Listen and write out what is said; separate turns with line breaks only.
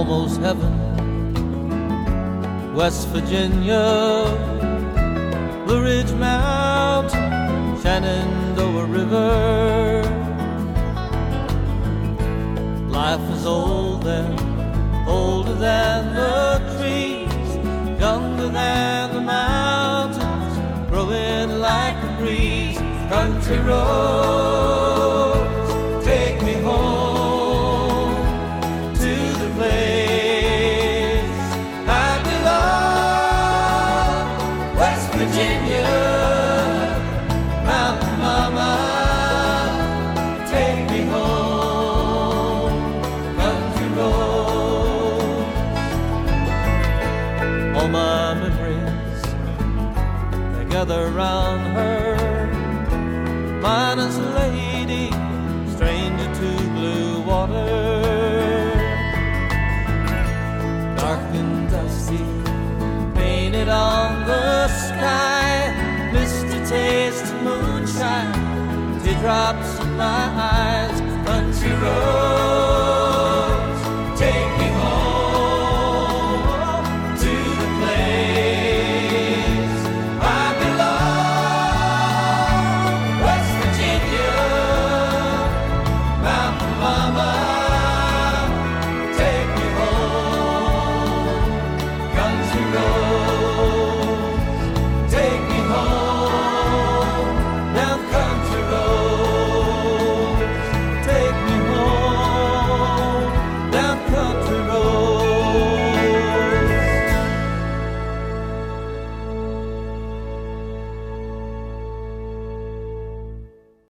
almost heaven. West Virginia, Blue Ridge Mountain, Shenandoah River. Life is old there, older than the trees, younger than the mountains, growing like a breeze. Country roads, all my memories they gather round her. Minus a lady, stranger to blue water dark and dusty, painted on the sky. Misty taste moonshine, teardrops in my eyes, country road.